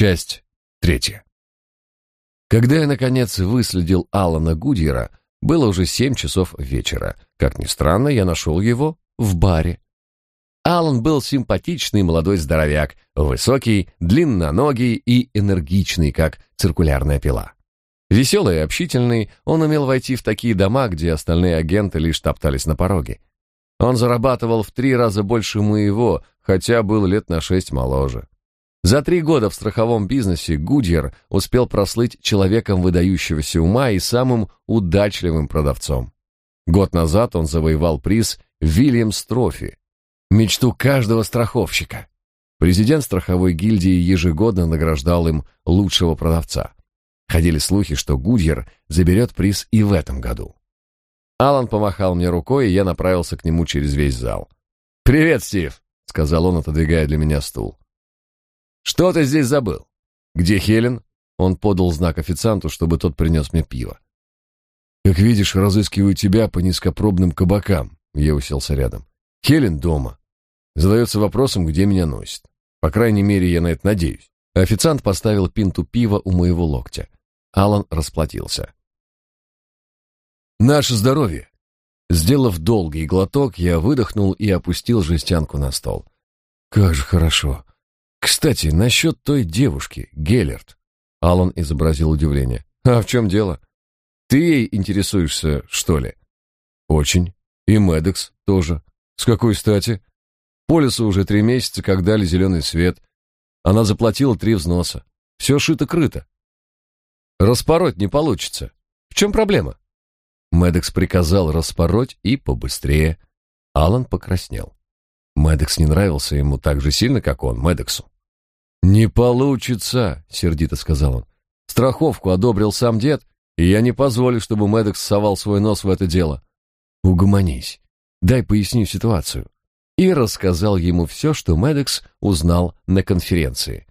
Часть третья. Когда я, наконец, выследил Алана Гудьера, было уже семь часов вечера. Как ни странно, я нашел его в баре. Алан был симпатичный молодой здоровяк, высокий, длинноногий и энергичный, как циркулярная пила. Веселый и общительный, он умел войти в такие дома, где остальные агенты лишь топтались на пороге. Он зарабатывал в три раза больше моего, хотя был лет на шесть моложе. За три года в страховом бизнесе Гудьер успел прослыть человеком выдающегося ума и самым удачливым продавцом. Год назад он завоевал приз Вильямс Трофи, мечту каждого страховщика. Президент страховой гильдии ежегодно награждал им лучшего продавца. Ходили слухи, что Гудьер заберет приз и в этом году. Алан помахал мне рукой, и я направился к нему через весь зал. «Привет, Стив!» — сказал он, отодвигая для меня стул. Что ты здесь забыл? Где Хелен? Он подал знак официанту, чтобы тот принес мне пиво. Как видишь, разыскиваю тебя по низкопробным кабакам. Я уселся рядом. Хелен дома. Задается вопросом, где меня носит. По крайней мере, я на это надеюсь. Официант поставил пинту пива у моего локтя. Алан расплатился. Наше здоровье. Сделав долгий глоток, я выдохнул и опустил жестянку на стол. Как же хорошо. Кстати, насчет той девушки, Геллерт. Алан изобразил удивление. А в чем дело? Ты ей интересуешься, что ли? Очень. И Медекс тоже. С какой стати? Полису уже три месяца, как дали зеленый свет. Она заплатила три взноса. Все шито-крыто. Распороть не получится. В чем проблема? Медекс приказал распороть и побыстрее. Алан покраснел. Медекс не нравился ему так же сильно, как он, Медексу. «Не получится», — сердито сказал он. «Страховку одобрил сам дед, и я не позволю, чтобы Медекс совал свой нос в это дело. Угомонись, дай поясню ситуацию». И рассказал ему все, что Медекс узнал на конференции.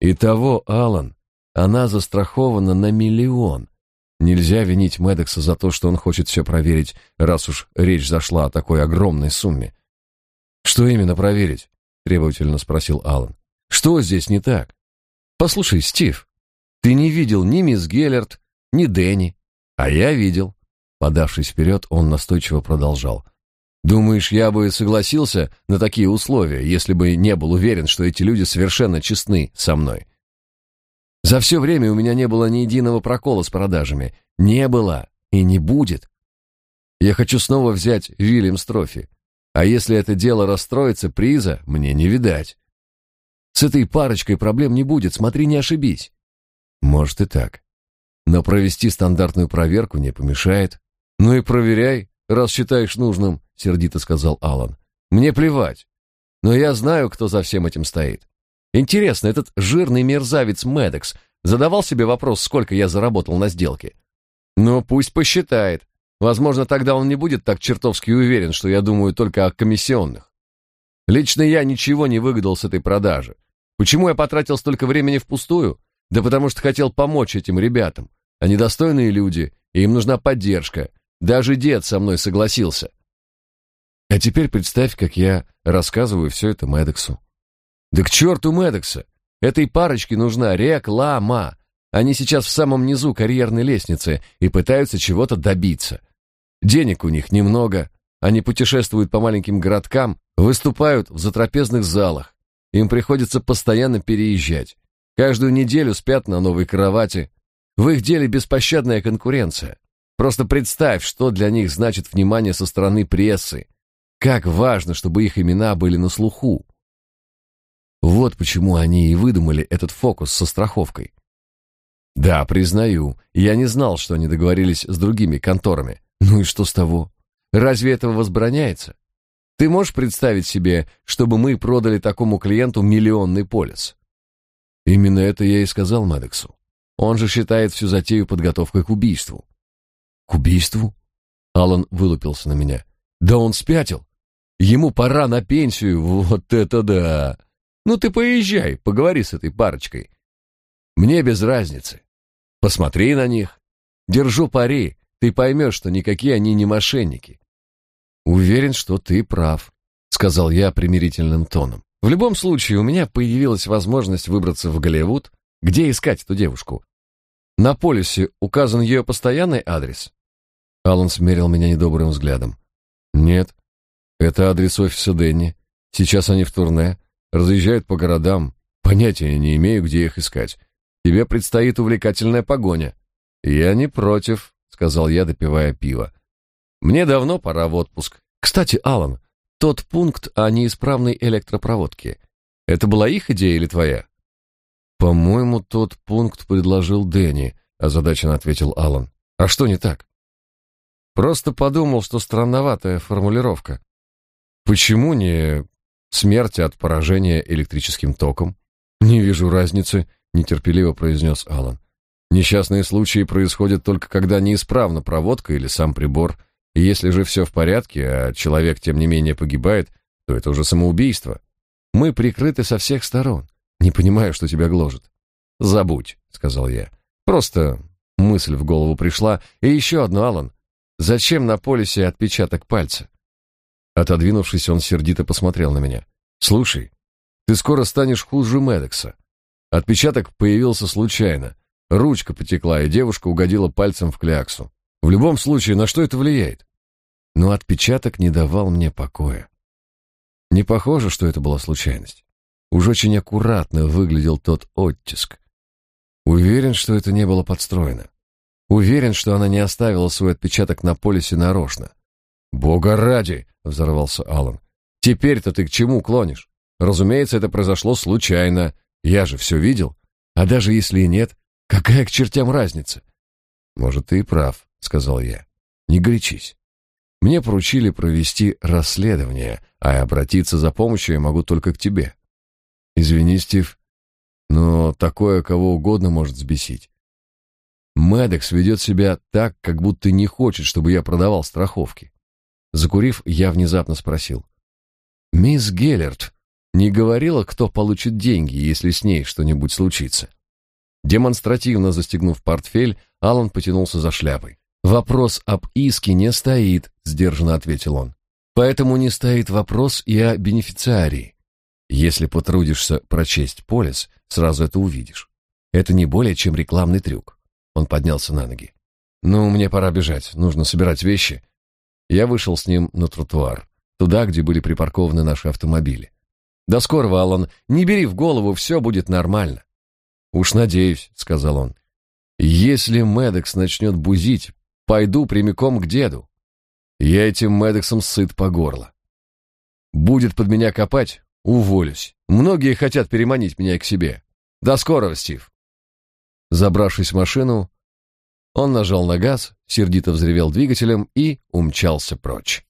«Итого, Алан, она застрахована на миллион. Нельзя винить Медекса за то, что он хочет все проверить, раз уж речь зашла о такой огромной сумме. «Что именно проверить?» — требовательно спросил Алан. «Что здесь не так?» «Послушай, Стив, ты не видел ни мисс Геллерт, ни Дэнни, а я видел». Подавшись вперед, он настойчиво продолжал. «Думаешь, я бы согласился на такие условия, если бы не был уверен, что эти люди совершенно честны со мной?» За все время у меня не было ни единого прокола с продажами. Не было и не будет. Я хочу снова взять Вильямс Трофи. А если это дело расстроится, приза мне не видать. С этой парочкой проблем не будет, смотри, не ошибись. Может и так. Но провести стандартную проверку не помешает. Ну и проверяй, раз считаешь нужным, сердито сказал Алан. Мне плевать. Но я знаю, кто за всем этим стоит. Интересно, этот жирный мерзавец Медекс задавал себе вопрос, сколько я заработал на сделке? Ну, пусть посчитает. Возможно, тогда он не будет так чертовски уверен, что я думаю только о комиссионных. Лично я ничего не выгадал с этой продажи. Почему я потратил столько времени впустую? Да потому что хотел помочь этим ребятам. Они достойные люди, и им нужна поддержка. Даже дед со мной согласился. А теперь представь, как я рассказываю все это Медексу. Да к черту Медекса! Этой парочке нужна реклама. Они сейчас в самом низу карьерной лестницы и пытаются чего-то добиться. Денег у них немного, они путешествуют по маленьким городкам, выступают в затрапезных залах. Им приходится постоянно переезжать. Каждую неделю спят на новой кровати. В их деле беспощадная конкуренция. Просто представь, что для них значит внимание со стороны прессы. Как важно, чтобы их имена были на слуху. Вот почему они и выдумали этот фокус со страховкой. Да, признаю, я не знал, что они договорились с другими конторами. Ну и что с того? Разве этого возбраняется? Ты можешь представить себе, чтобы мы продали такому клиенту миллионный полис? Именно это я и сказал Мэддоксу. Он же считает всю затею подготовкой к убийству. К убийству? Алан вылупился на меня. Да он спятил. Ему пора на пенсию. Вот это да. Ну ты поезжай, поговори с этой парочкой. Мне без разницы. Посмотри на них. Держу пари, ты поймешь, что никакие они не мошенники. Уверен, что ты прав, сказал я примирительным тоном. В любом случае, у меня появилась возможность выбраться в Голливуд. Где искать эту девушку? На полисе указан ее постоянный адрес? Аллан смерил меня недобрым взглядом. Нет, это адрес офиса Дэнни. Сейчас они в турне, разъезжают по городам. Понятия не имею, где их искать. Тебе предстоит увлекательная погоня. Я не против, сказал я, допивая пиво. Мне давно пора в отпуск. Кстати, Алан, тот пункт о неисправной электропроводке. Это была их идея или твоя? По-моему, тот пункт предложил Дэнни, озадаченно ответил Алан. А что не так? Просто подумал, что странноватая формулировка. Почему не смерть от поражения электрическим током? Не вижу разницы, нетерпеливо произнес Алан. Несчастные случаи происходят только когда неисправна проводка или сам прибор. И если же все в порядке, а человек тем не менее погибает, то это уже самоубийство. Мы прикрыты со всех сторон. Не понимаю, что тебя гложет. Забудь, сказал я. Просто мысль в голову пришла. И еще одно, Алан. Зачем на полисе отпечаток пальца? Отодвинувшись, он сердито посмотрел на меня. Слушай, ты скоро станешь хуже Медекса. Отпечаток появился случайно. Ручка потекла, и девушка угодила пальцем в кляксу. В любом случае, на что это влияет? Но отпечаток не давал мне покоя. Не похоже, что это была случайность. Уж очень аккуратно выглядел тот оттиск. Уверен, что это не было подстроено. Уверен, что она не оставила свой отпечаток на полисе нарочно. «Бога ради!» — взорвался Алан. «Теперь-то ты к чему клонишь? Разумеется, это произошло случайно. Я же все видел. А даже если и нет, какая к чертям разница?» «Может, ты и прав сказал я. Не горячись. Мне поручили провести расследование, а обратиться за помощью я могу только к тебе. Извини, Стив, но такое кого угодно может взбесить. Мэддокс ведет себя так, как будто не хочет, чтобы я продавал страховки. Закурив, я внезапно спросил. «Мисс Геллерт не говорила, кто получит деньги, если с ней что-нибудь случится?» Демонстративно застегнув портфель, Алан потянулся за шляпой. Вопрос об иске не стоит, сдержанно ответил он. Поэтому не стоит вопрос и о бенефициарии. Если потрудишься прочесть полис, сразу это увидишь. Это не более чем рекламный трюк. Он поднялся на ноги. Ну, мне пора бежать, нужно собирать вещи. Я вышел с ним на тротуар, туда, где были припаркованы наши автомобили. До скорого, Аллан. Не бери в голову, все будет нормально. Уж надеюсь, сказал он. Если Медекс начнет бузить, Пойду прямиком к деду. Я этим Медексом сыт по горло. Будет под меня копать, уволюсь. Многие хотят переманить меня к себе. До скорого, Стив. Забравшись в машину, он нажал на газ, сердито взревел двигателем и умчался прочь.